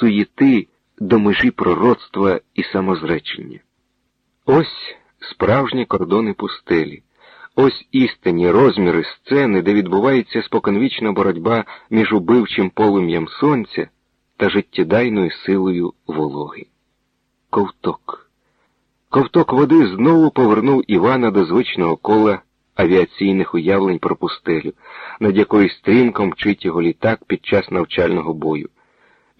суєти до межі пророцтва і самозречення. Ось справжні кордони пустелі, ось істинні розміри сцени, де відбувається споконвічна боротьба між убивчим полум'ям сонця та життєдайною силою вологи. Ковток. Ковток води знову повернув Івана до звичного кола авіаційних уявлень про пустелю, над якою стрімко мчить його літак під час навчального бою.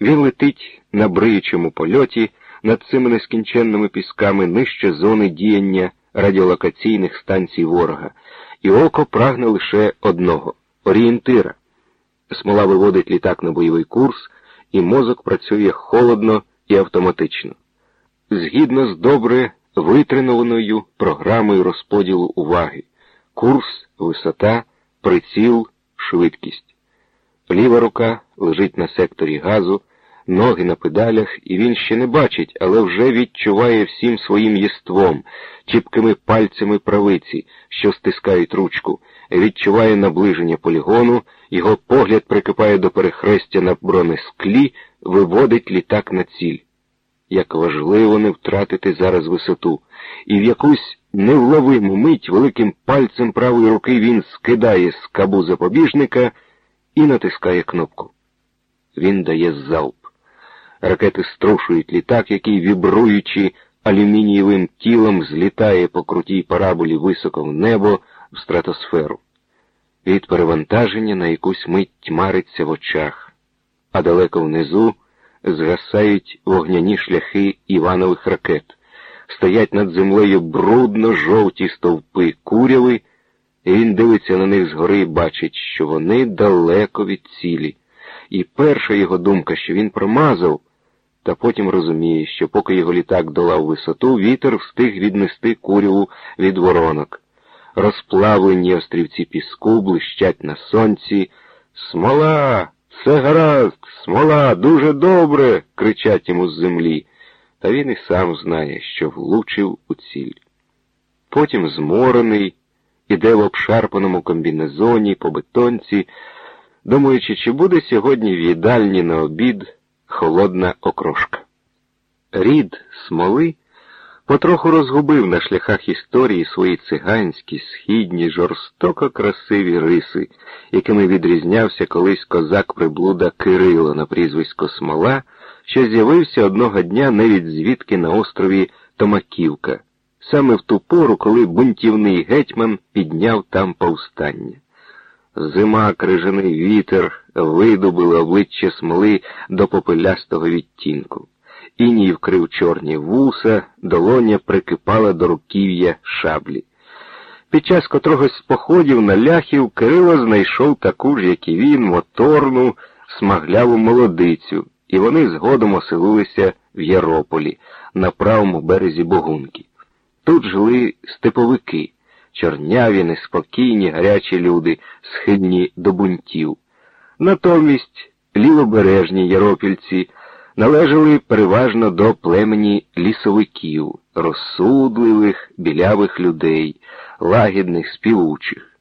Він летить на бриючому польоті над цими нескінченними пісками нижче зони діяння радіолокаційних станцій ворога, і око прагне лише одного орієнтира. Смола виводить літак на бойовий курс, і мозок працює холодно і автоматично. Згідно з добре витренованою програмою розподілу уваги, курс, висота, приціл, швидкість. Ліва рука лежить на секторі газу, ноги на педалях, і він ще не бачить, але вже відчуває всім своїм єством, чіпкими пальцями правиці, що стискають ручку, відчуває наближення полігону, його погляд прикипає до перехрестя на бронесклі, виводить літак на ціль. Як важливо не втратити зараз висоту, і в якусь невловиму мить великим пальцем правої руки він скидає з кабу запобіжника і натискає кнопку. Він дає залп. Ракети струшують літак, який, вібруючи алюмінієвим тілом, злітає по крутій параболі високо в небо в стратосферу. Від перевантаження на якусь мить тьмариться в очах, а далеко внизу згасають вогняні шляхи Іванових ракет, стоять над землею брудно жовті стовпи куряви, і він дивиться на них згори і бачить, що вони далеко від цілі. І перша його думка, що він промазав, та потім розуміє, що поки його літак долав висоту, вітер встиг віднести куряву від воронок. Розплавлені острівці піску блищать на сонці. Смола! Все гаразд, смола, дуже добре. кричать йому з землі. Та він і сам знає, що влучив у ціль. Потім зморений, іде в обшарпаному комбінезоні по бетонці, думаючи, чи буде сьогодні в їдальні на обід холодна окрошка. Рід смоли потроху розгубив на шляхах історії свої циганські, східні, жорстоко красиві риси, якими відрізнявся колись козак приблуда Кирило на прізвисько Смола, що з'явився одного дня навіть звідки на острові Томаківка, саме в ту пору, коли бунтівний гетьман підняв там повстання. Зима, крижаний вітер видобили обличчя смоли до попелястого відтінку. Іній вкрив чорні вуса, долоня прикипала до руків'я шаблі. Під час котрогось з походів на ляхів Кирило знайшов таку ж, як і він, моторну, смагляву молодицю, і вони згодом оселилися в Ярополі, на правому березі Богунки. Тут жили степовики чорняві, неспокійні, гарячі люди, схильні до бунтів. Натомість лівобережні яропільці належали переважно до племені лісовиків, розсудливих, білявих людей, лагідних, співучих.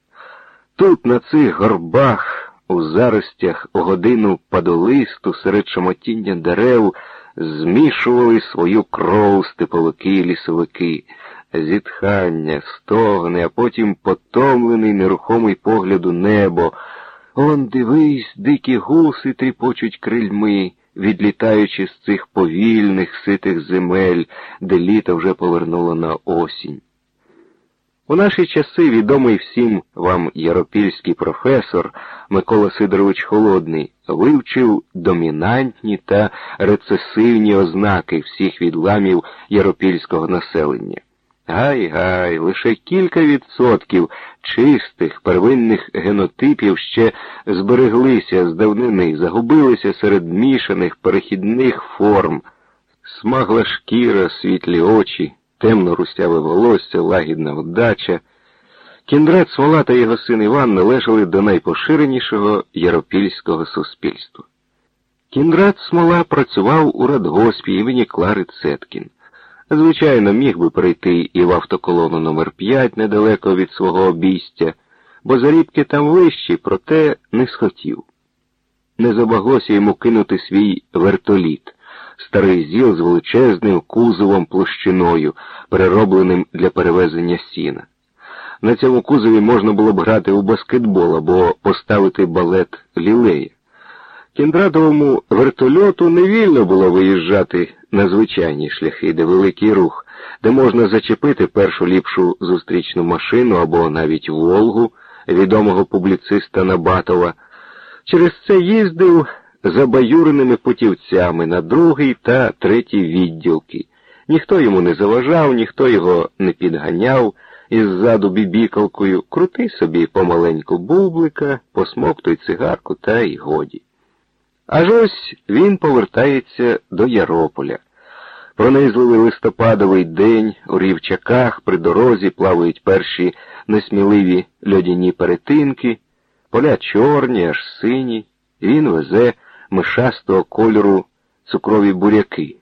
Тут, на цих горбах, у заростях у годину падолисту серед шамотіння дерев, змішували свою кров степовики і лісовики зітхання, стогни, а потім потомлений нерухомий погляд у небо. Он дивись, дикі гуси тріпочуть крильми, відлітаючи з цих повільних, ситих земель, де літо вже повернуло на осінь. У наші часи відомий всім вам яропільський професор Микола Сидорович Холодний вивчив домінантні та рецесивні ознаки всіх відламів яропільського населення. Гай гай, лише кілька відсотків чистих первинних генотипів ще збереглися з давнини, загубилися серед мішаних перехідних форм, смагла шкіра, світлі очі, темно рустяве волосся, лагідна вдача. Кіндрат Смола та його син Іван належали до найпоширенішого яропільського суспільства. Кіндрат Смола працював у радгоспі імені Клари Цеткін. Звичайно, міг би прийти і в автоколону номер 5 недалеко від свого обійстя, бо зарібки там вищі, проте не схотів. не забаглося йому кинути свій вертоліт, старий зіл з величезним кузовом площиною, переробленим для перевезення сіна. На цьому кузові можна було б грати у баскетбол або поставити балет лілея. Кіндратовому вертольоту не вільно було виїжджати на звичайні шляхи, де великий рух, де можна зачепити першу ліпшу зустрічну машину або навіть Волгу відомого публіциста Набатова. Через це їздив за баюреними путівцями на другий та третій відділки. Ніхто йому не заважав, ніхто його не підганяв іззаду бібікалкою, крути собі помаленьку бублика, посмоктуй цигарку та й годі. Аж ось він повертається до Ярополя. Пронизливий листопадовий день у рівчаках при дорозі плавають перші несміливі льодяні перетинки, поля чорні, аж сині, і він везе мишастого кольору цукрові буряки.